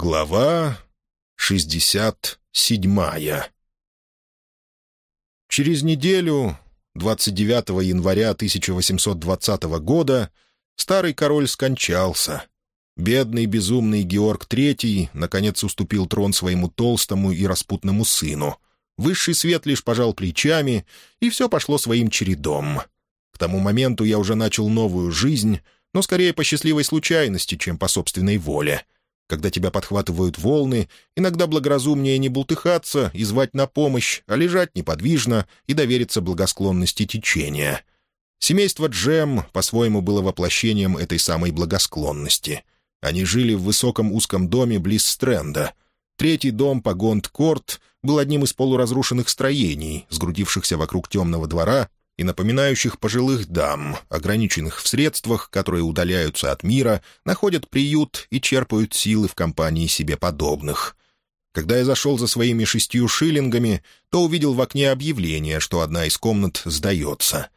Глава 67 Через неделю, 29 января 1820 года, старый король скончался. Бедный безумный Георг III наконец уступил трон своему толстому и распутному сыну. Высший свет лишь пожал плечами, и все пошло своим чередом. К тому моменту я уже начал новую жизнь, но скорее по счастливой случайности, чем по собственной воле — когда тебя подхватывают волны, иногда благоразумнее не бултыхаться и звать на помощь, а лежать неподвижно и довериться благосклонности течения. Семейство Джем по-своему было воплощением этой самой благосклонности. Они жили в высоком узком доме близ Стрэнда. Третий дом по Гонд-Корт был одним из полуразрушенных строений, сгрудившихся вокруг темного двора и напоминающих пожилых дам, ограниченных в средствах, которые удаляются от мира, находят приют и черпают силы в компании себе подобных. Когда я зашел за своими шестью шиллингами, то увидел в окне объявление, что одна из комнат сдается.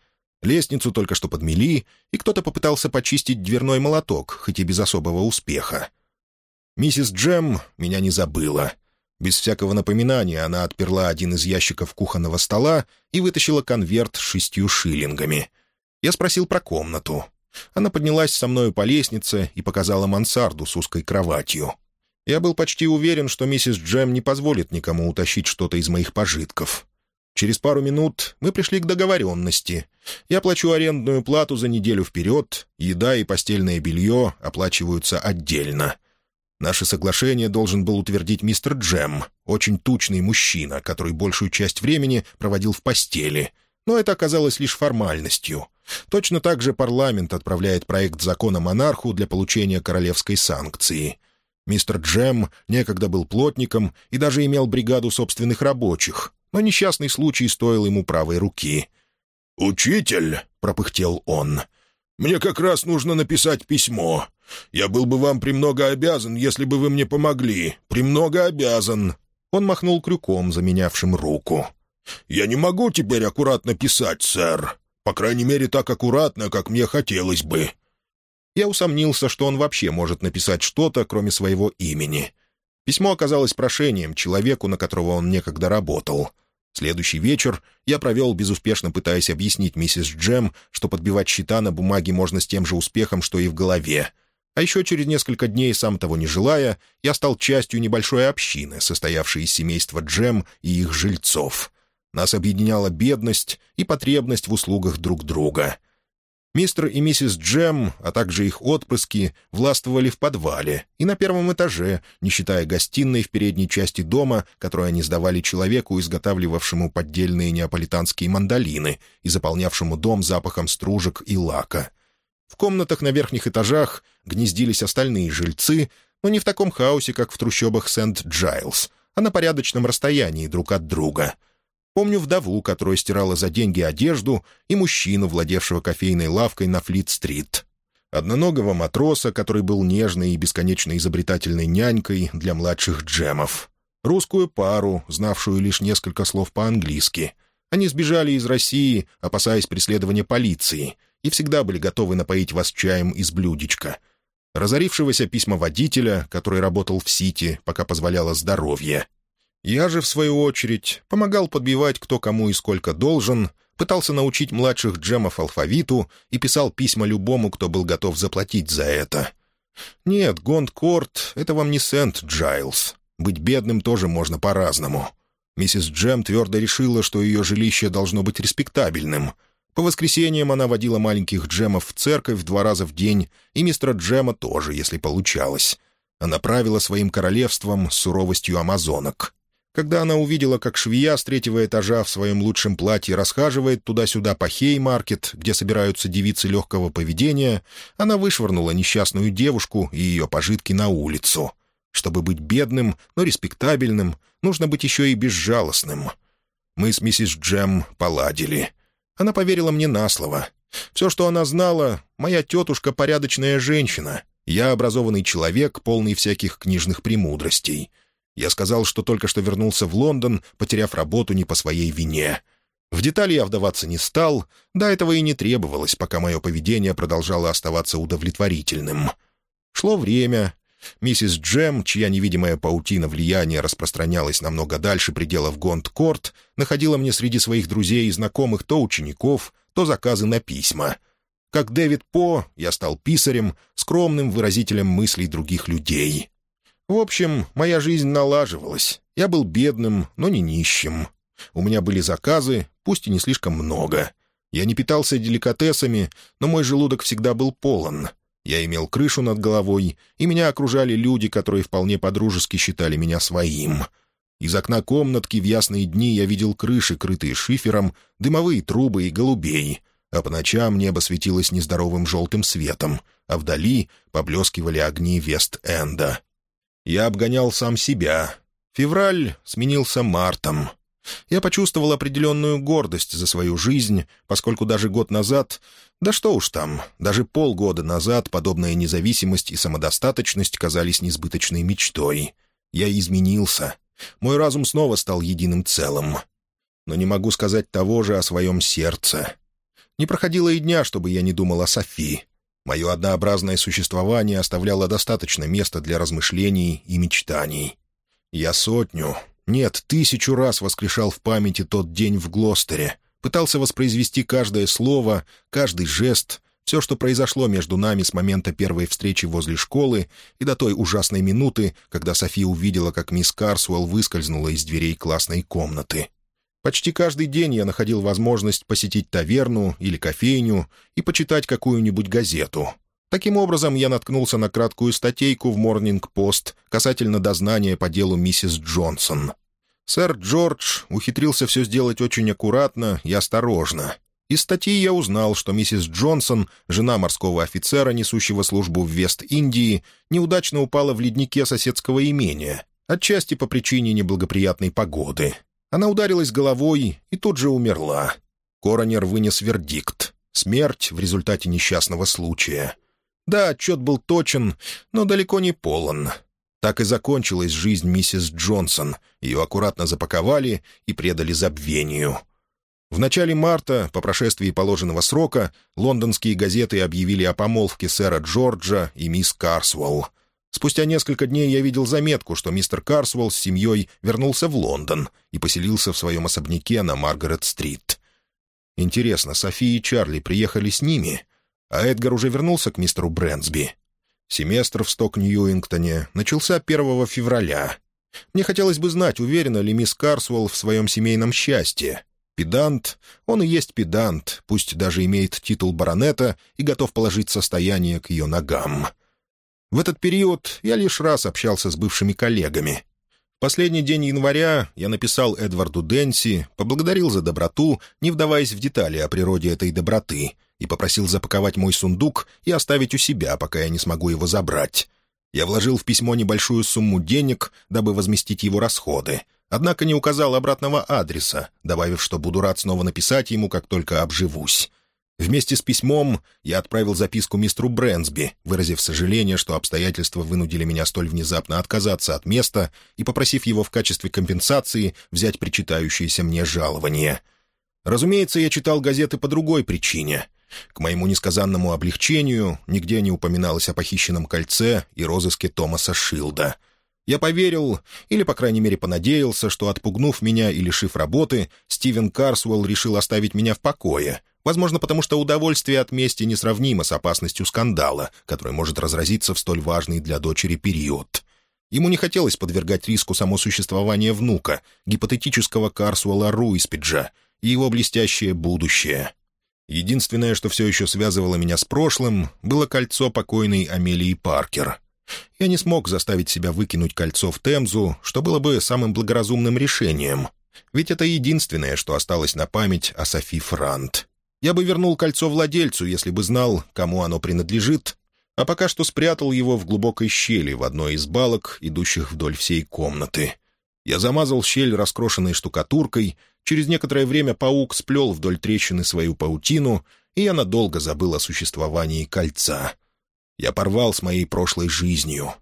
Лестницу только что подмели, и кто-то попытался почистить дверной молоток, хоть и без особого успеха. Миссис Джем меня не забыла. Без всякого напоминания она отперла один из ящиков кухонного стола и вытащила конверт с шестью шиллингами. Я спросил про комнату. Она поднялась со мною по лестнице и показала мансарду с узкой кроватью. Я был почти уверен, что миссис Джем не позволит никому утащить что-то из моих пожитков. Через пару минут мы пришли к договоренности. Я плачу арендную плату за неделю вперед, еда и постельное белье оплачиваются отдельно — Наше соглашение должен был утвердить мистер Джем, очень тучный мужчина, который большую часть времени проводил в постели. Но это оказалось лишь формальностью. Точно так же парламент отправляет проект закона монарху для получения королевской санкции. Мистер Джем некогда был плотником и даже имел бригаду собственных рабочих, но несчастный случай стоил ему правой руки. «Учитель», — пропыхтел он, — «мне как раз нужно написать письмо. Я был бы вам премного обязан, если бы вы мне помогли. Премного обязан». Он махнул крюком, заменявшим руку. «Я не могу теперь аккуратно писать, сэр. По крайней мере, так аккуратно, как мне хотелось бы». Я усомнился, что он вообще может написать что-то, кроме своего имени. Письмо оказалось прошением человеку, на которого он некогда работал. Следующий вечер я провел, безуспешно пытаясь объяснить миссис Джем, что подбивать счета на бумаге можно с тем же успехом, что и в голове. А еще через несколько дней, сам того не желая, я стал частью небольшой общины, состоявшей из семейства Джем и их жильцов. Нас объединяла бедность и потребность в услугах друг друга. Мистер и миссис Джем, а также их отпрыски, властвовали в подвале и на первом этаже, не считая гостиной в передней части дома, которую они сдавали человеку, изготавливавшему поддельные неаполитанские мандолины и заполнявшему дом запахом стружек и лака — в комнатах на верхних этажах гнездились остальные жильцы, но не в таком хаосе, как в трущобах Сент-Джайлз, а на порядочном расстоянии друг от друга. Помню вдову, которая стирала за деньги одежду, и мужчину, владевшего кофейной лавкой на Флит-стрит. Одноногого матроса, который был нежной и бесконечно изобретательной нянькой для младших джемов. Русскую пару, знавшую лишь несколько слов по-английски. Они сбежали из России, опасаясь преследования полиции — и всегда были готовы напоить вас чаем из блюдечка. Разорившегося письма водителя, который работал в Сити, пока позволяло здоровье. Я же, в свою очередь, помогал подбивать кто кому и сколько должен, пытался научить младших джемов алфавиту и писал письма любому, кто был готов заплатить за это. Нет, Гонд-Корт — это вам не Сент-Джайлз. Быть бедным тоже можно по-разному. Миссис Джем твердо решила, что ее жилище должно быть респектабельным — по воскресеньям она водила маленьких Джемов в церковь два раза в день, и мистера Джема тоже, если получалось. Она правила своим королевством суровостью амазонок. Когда она увидела, как швея с третьего этажа в своем лучшем платье расхаживает туда-сюда по Хей-маркет, где собираются девицы легкого поведения, она вышвырнула несчастную девушку и ее пожитки на улицу. Чтобы быть бедным, но респектабельным, нужно быть еще и безжалостным. Мы с миссис Джем поладили — она поверила мне на слово. Все, что она знала, моя тетушка — порядочная женщина. Я образованный человек, полный всяких книжных премудростей. Я сказал, что только что вернулся в Лондон, потеряв работу не по своей вине. В детали я вдаваться не стал, до этого и не требовалось, пока мое поведение продолжало оставаться удовлетворительным. Шло время. Миссис Джем, чья невидимая паутина влияния распространялась намного дальше пределов Гонд-Корт, находила мне среди своих друзей и знакомых то учеников, то заказы на письма. Как Дэвид По, я стал писарем, скромным выразителем мыслей других людей. В общем, моя жизнь налаживалась. Я был бедным, но не нищим. У меня были заказы, пусть и не слишком много. Я не питался деликатесами, но мой желудок всегда был полон — я имел крышу над головой, и меня окружали люди, которые вполне подружески считали меня своим. Из окна комнатки в ясные дни я видел крыши, крытые шифером, дымовые трубы и голубей, а по ночам небо светилось нездоровым желтым светом, а вдали поблескивали огни Вест-Энда. Я обгонял сам себя. Февраль сменился мартом — я почувствовал определенную гордость за свою жизнь, поскольку даже год назад, да что уж там, даже полгода назад подобная независимость и самодостаточность казались несбыточной мечтой. Я изменился. Мой разум снова стал единым целым. Но не могу сказать того же о своем сердце. Не проходило и дня, чтобы я не думал о Софи. Мое однообразное существование оставляло достаточно места для размышлений и мечтаний. Я сотню, нет, тысячу раз воскрешал в памяти тот день в Глостере. Пытался воспроизвести каждое слово, каждый жест, все, что произошло между нами с момента первой встречи возле школы и до той ужасной минуты, когда София увидела, как мисс Карсуэлл выскользнула из дверей классной комнаты. Почти каждый день я находил возможность посетить таверну или кофейню и почитать какую-нибудь газету. Таким образом, я наткнулся на краткую статейку в «Морнинг-Пост» касательно дознания по делу миссис Джонсон. Сэр Джордж ухитрился все сделать очень аккуратно и осторожно. Из статьи я узнал, что миссис Джонсон, жена морского офицера, несущего службу в Вест-Индии, неудачно упала в леднике соседского имения, отчасти по причине неблагоприятной погоды. Она ударилась головой и тут же умерла. Коронер вынес вердикт — смерть в результате несчастного случая. Да, отчет был точен, но далеко не полон. Так и закончилась жизнь миссис Джонсон. Ее аккуратно запаковали и предали забвению. В начале марта, по прошествии положенного срока, лондонские газеты объявили о помолвке сэра Джорджа и мисс Карсвелл. Спустя несколько дней я видел заметку, что мистер Карсвелл с семьей вернулся в Лондон и поселился в своем особняке на Маргарет-стрит. Интересно, София и Чарли приехали с ними? а Эдгар уже вернулся к мистеру Брэнсби. Семестр в Сток-Ньюингтоне начался 1 февраля. Мне хотелось бы знать, уверена ли мисс Карсуэлл в своем семейном счастье. Педант, он и есть педант, пусть даже имеет титул баронета и готов положить состояние к ее ногам. В этот период я лишь раз общался с бывшими коллегами. Последний день января я написал Эдварду Денси, поблагодарил за доброту, не вдаваясь в детали о природе этой доброты, и попросил запаковать мой сундук и оставить у себя, пока я не смогу его забрать. Я вложил в письмо небольшую сумму денег, дабы возместить его расходы, однако не указал обратного адреса, добавив, что буду рад снова написать ему, как только обживусь. Вместе с письмом я отправил записку мистеру Брэнсби, выразив сожаление, что обстоятельства вынудили меня столь внезапно отказаться от места и попросив его в качестве компенсации взять причитающееся мне жалование. Разумеется, я читал газеты по другой причине. К моему несказанному облегчению нигде не упоминалось о похищенном кольце и розыске Томаса Шилда. Я поверил, или, по крайней мере, понадеялся, что, отпугнув меня и лишив работы, Стивен Карсуэлл решил оставить меня в покое — Возможно, потому что удовольствие от мести несравнимо с опасностью скандала, который может разразиться в столь важный для дочери период. Ему не хотелось подвергать риску само существование внука, гипотетического Карсуэлла Руиспиджа, и его блестящее будущее. Единственное, что все еще связывало меня с прошлым, было кольцо покойной Амелии Паркер. Я не смог заставить себя выкинуть кольцо в Темзу, что было бы самым благоразумным решением. Ведь это единственное, что осталось на память о Софи Франт. Я бы вернул кольцо владельцу, если бы знал, кому оно принадлежит, а пока что спрятал его в глубокой щели в одной из балок, идущих вдоль всей комнаты. Я замазал щель раскрошенной штукатуркой, через некоторое время паук сплел вдоль трещины свою паутину, и я надолго забыл о существовании кольца. Я порвал с моей прошлой жизнью.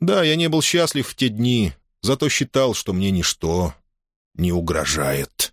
Да, я не был счастлив в те дни, зато считал, что мне ничто не угрожает».